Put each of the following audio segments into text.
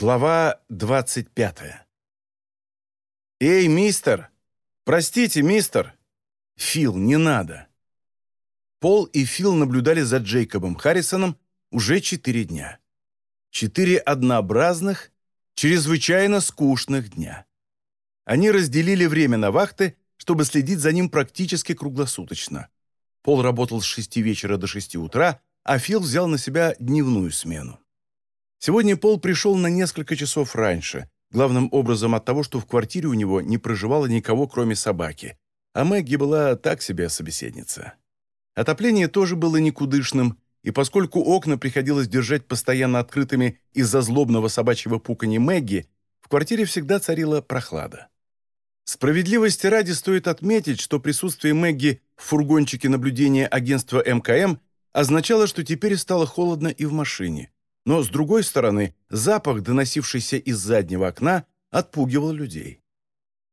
Глава 25. «Эй, мистер! Простите, мистер!» «Фил, не надо!» Пол и Фил наблюдали за Джейкобом Харрисоном уже четыре дня. Четыре однообразных, чрезвычайно скучных дня. Они разделили время на вахты, чтобы следить за ним практически круглосуточно. Пол работал с шести вечера до шести утра, а Фил взял на себя дневную смену. Сегодня Пол пришел на несколько часов раньше, главным образом от того, что в квартире у него не проживало никого, кроме собаки, а Мэгги была так себе собеседница. Отопление тоже было никудышным, и поскольку окна приходилось держать постоянно открытыми из-за злобного собачьего пуканья Мэгги, в квартире всегда царила прохлада. Справедливости ради стоит отметить, что присутствие Мэгги в фургончике наблюдения агентства МКМ означало, что теперь стало холодно и в машине. Но, с другой стороны, запах, доносившийся из заднего окна, отпугивал людей.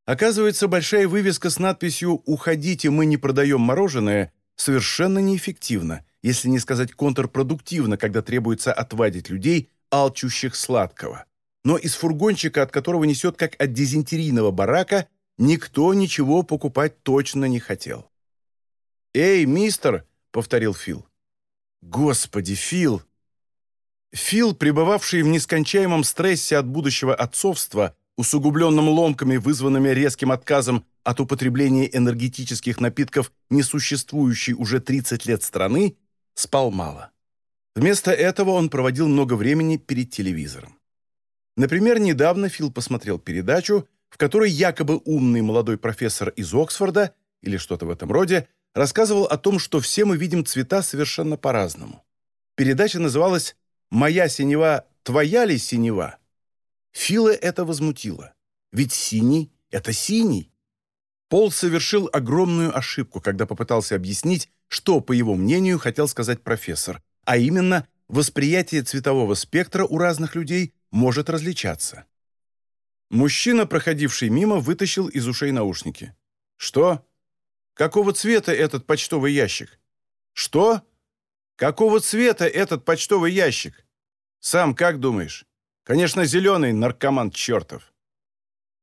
Оказывается, большая вывеска с надписью «Уходите, мы не продаем мороженое» совершенно неэффективна, если не сказать контрпродуктивно, когда требуется отвадить людей, алчущих сладкого. Но из фургончика, от которого несет как от дизентерийного барака, никто ничего покупать точно не хотел. «Эй, мистер!» — повторил Фил. «Господи, Фил!» Фил, пребывавший в нескончаемом стрессе от будущего отцовства, усугубленном ломками, вызванными резким отказом от употребления энергетических напитков несуществующей уже 30 лет страны, спал мало. Вместо этого он проводил много времени перед телевизором. Например, недавно Фил посмотрел передачу, в которой якобы умный молодой профессор из Оксфорда или что-то в этом роде рассказывал о том, что все мы видим цвета совершенно по-разному. Передача называлась «Моя синева, твоя ли синева?» Фила это возмутило. Ведь синий — это синий. Пол совершил огромную ошибку, когда попытался объяснить, что, по его мнению, хотел сказать профессор, а именно, восприятие цветового спектра у разных людей может различаться. Мужчина, проходивший мимо, вытащил из ушей наушники. «Что? Какого цвета этот почтовый ящик?» «Что? Какого цвета этот почтовый ящик? Сам как думаешь?» «Конечно, зеленый, наркоман чертов!»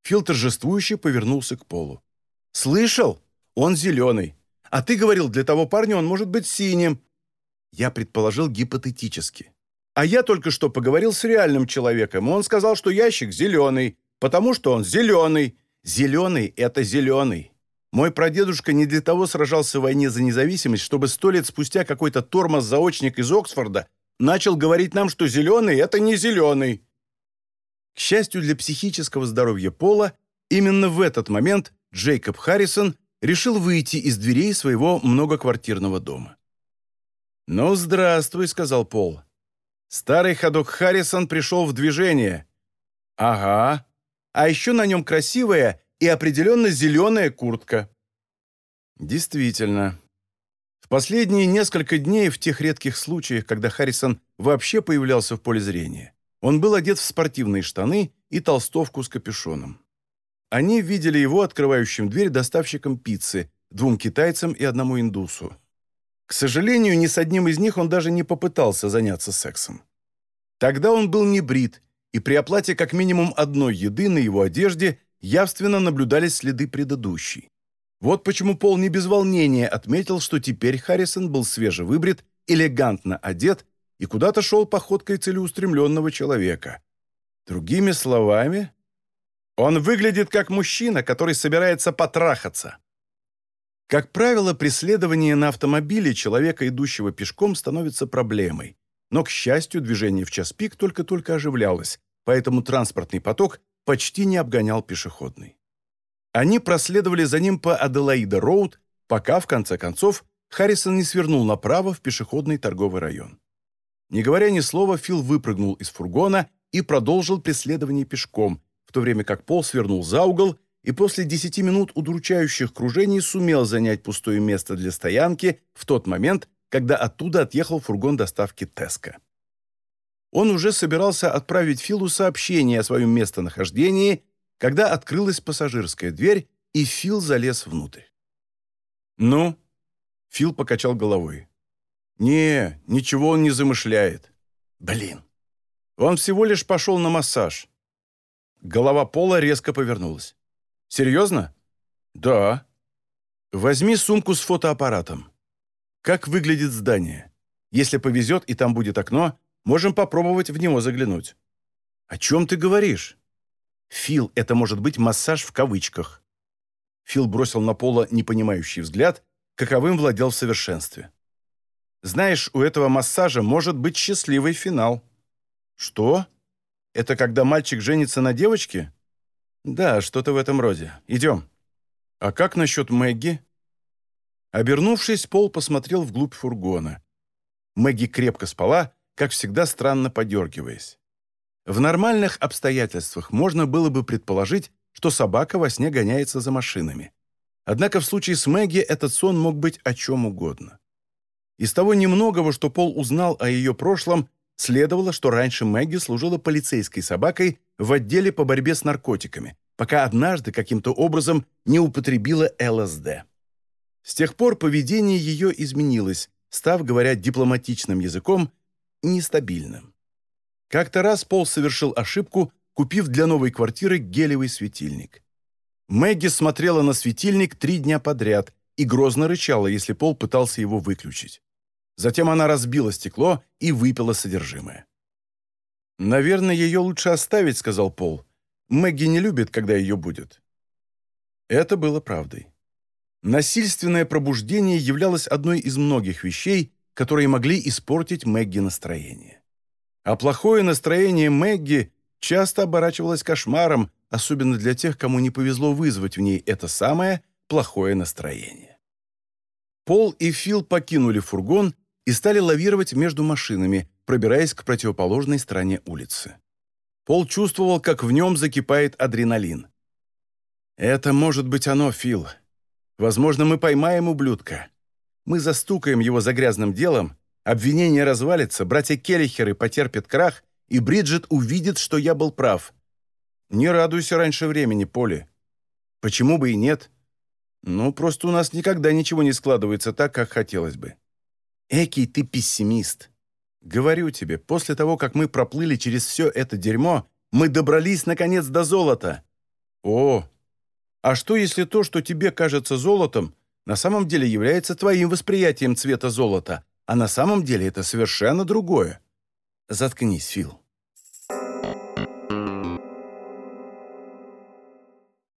Фил торжествующе повернулся к полу. «Слышал? Он зеленый. А ты говорил, для того парня он может быть синим». Я предположил гипотетически. А я только что поговорил с реальным человеком, и он сказал, что ящик зеленый, потому что он зеленый. Зеленый — это зеленый. Мой прадедушка не для того сражался в войне за независимость, чтобы сто лет спустя какой-то тормоз-заочник из Оксфорда начал говорить нам, что зеленый — это не зеленый. К счастью для психического здоровья Пола, именно в этот момент Джейкоб Харрисон решил выйти из дверей своего многоквартирного дома. «Ну, здравствуй», — сказал Пол. Старый ходок Харрисон пришел в движение. «Ага. А еще на нем красивая и определенно зеленая куртка». Действительно. В последние несколько дней, в тех редких случаях, когда Харрисон вообще появлялся в поле зрения, он был одет в спортивные штаны и толстовку с капюшоном. Они видели его открывающим дверь доставщиком пиццы, двум китайцам и одному индусу. К сожалению, ни с одним из них он даже не попытался заняться сексом. Тогда он был не брит, и при оплате как минимум одной еды на его одежде явственно наблюдались следы предыдущей. Вот почему Пол не без волнения отметил, что теперь Харрисон был свежевыбрит, элегантно одет и куда-то шел походкой целеустремленного человека. Другими словами, он выглядит как мужчина, который собирается потрахаться. Как правило, преследование на автомобиле человека, идущего пешком, становится проблемой. Но, к счастью, движение в час пик только-только оживлялось, поэтому транспортный поток почти не обгонял пешеходный. Они проследовали за ним по Аделаида-Роуд, пока, в конце концов, Харрисон не свернул направо в пешеходный торговый район. Не говоря ни слова, Фил выпрыгнул из фургона и продолжил преследование пешком, в то время как Пол свернул за угол и после десяти минут удручающих кружений сумел занять пустое место для стоянки в тот момент, когда оттуда отъехал фургон доставки Теска. Он уже собирался отправить Филу сообщение о своем местонахождении, когда открылась пассажирская дверь, и Фил залез внутрь. «Ну?» — Фил покачал головой. «Не, ничего он не замышляет. Блин». Он всего лишь пошел на массаж». Голова Пола резко повернулась. «Серьезно?» «Да». «Возьми сумку с фотоаппаратом. Как выглядит здание? Если повезет и там будет окно, можем попробовать в него заглянуть». «О чем ты говоришь?» «Фил, это может быть массаж в кавычках». Фил бросил на Пола непонимающий взгляд, каковым владел в совершенстве. «Знаешь, у этого массажа может быть счастливый финал». «Что? Это когда мальчик женится на девочке?» «Да, что-то в этом роде. Идем». «А как насчет Мэгги?» Обернувшись, Пол посмотрел вглубь фургона. Мэгги крепко спала, как всегда странно подергиваясь. В нормальных обстоятельствах можно было бы предположить, что собака во сне гоняется за машинами. Однако в случае с Мэгги этот сон мог быть о чем угодно. Из того немногого, что Пол узнал о ее прошлом, следовало, что раньше Мэгги служила полицейской собакой в отделе по борьбе с наркотиками, пока однажды каким-то образом не употребила ЛСД. С тех пор поведение ее изменилось, став, говоря дипломатичным языком, нестабильным. Как-то раз Пол совершил ошибку, купив для новой квартиры гелевый светильник. Мэгги смотрела на светильник три дня подряд и грозно рычала, если Пол пытался его выключить. Затем она разбила стекло и выпила содержимое. «Наверное, ее лучше оставить», — сказал Пол. «Мэгги не любит, когда ее будет». Это было правдой. Насильственное пробуждение являлось одной из многих вещей, которые могли испортить Мэгги настроение. А плохое настроение Мэгги часто оборачивалось кошмаром, особенно для тех, кому не повезло вызвать в ней это самое плохое настроение. Пол и Фил покинули фургон и стали лавировать между машинами, пробираясь к противоположной стороне улицы. Пол чувствовал, как в нем закипает адреналин. «Это может быть оно, Фил. Возможно, мы поймаем ублюдка. Мы застукаем его за грязным делом, Обвинение развалится, братья Келлихеры потерпят крах, и Бриджит увидит, что я был прав. Не радуйся раньше времени, Поли. Почему бы и нет? Ну, просто у нас никогда ничего не складывается так, как хотелось бы. Экий ты пессимист. Говорю тебе, после того, как мы проплыли через все это дерьмо, мы добрались, наконец, до золота. О, а что, если то, что тебе кажется золотом, на самом деле является твоим восприятием цвета золота, а на самом деле это совершенно другое. Заткнись, Фил.